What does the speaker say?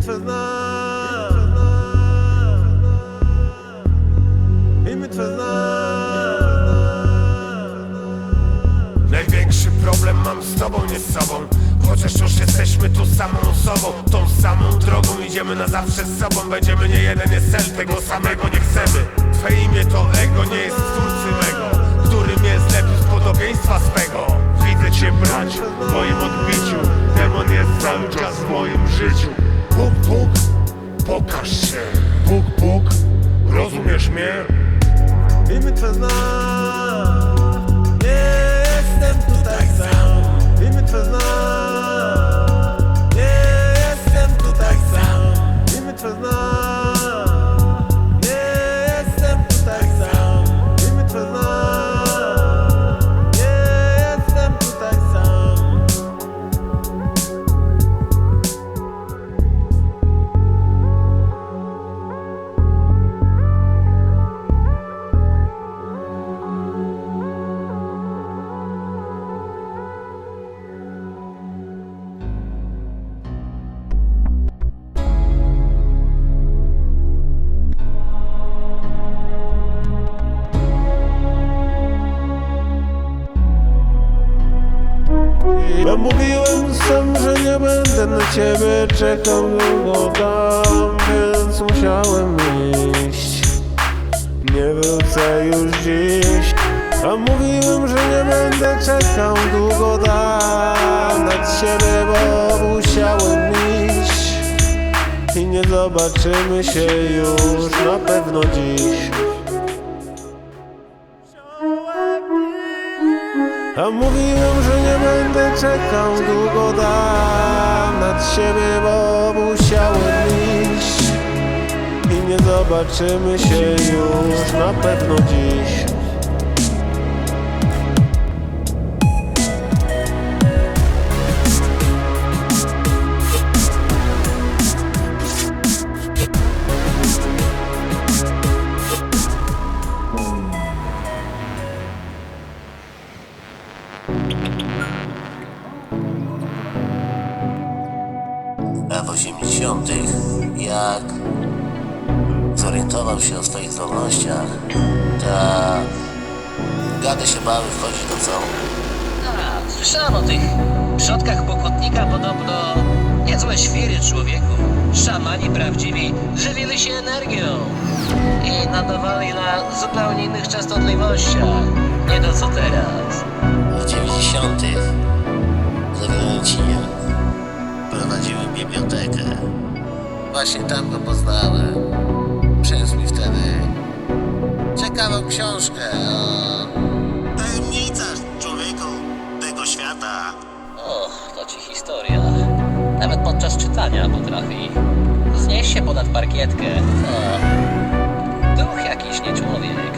Twe zna Imię Twe zna Największy problem mam z tobą, nie z sobą. Chociaż już jesteśmy tu samą osobą Tą samą drogą idziemy na zawsze z sobą. Będziemy nie jeden, nie cel, tego samego nie chcemy. Twe imię to ego, nie jest twórcy mego Który mnie zlepił z podobieństwa swego. Widzę cię brać w moim odbiciu. Demon jest cały czas w moim życiu Puk, puk, pokaż się Puk, puk, rozumiesz mnie? Imię Twe zna mówiłem sam, że nie będę na ciebie czekał długo tam, więc musiałem iść. Nie wrócę już dziś. A mówiłem, że nie będę czekał długo tam na ciebie, bo musiałem iść. I nie zobaczymy się już na pewno dziś. Czekał długo dam nad siebie, bo musiałem iść. I nie zobaczymy się już na pewno dziś W 80. jak zorientował się o swoich zdolnościach, ta gady się bały wchodzić do co? A, słyszałem o tych przodkach pokutnika podobno niezłe świry człowieku. Szamani prawdziwi żywili się energią i nadawali na zupełnie innych częstotliwościach. Nie to co teraz. W 90. za Wielońciniem prowadziły bibliotekę. Właśnie tam go poznałem. Przyniósł mi wtedy ciekawą książkę o tajemnicach człowieku tego świata. O, to ci historia. Nawet podczas czytania potrafi znieść się ponad parkietkę. O, duch jakiś nie człowiek.